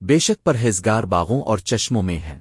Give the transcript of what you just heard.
بے شک پرہیزگار باغوں اور چشموں میں ہیں۔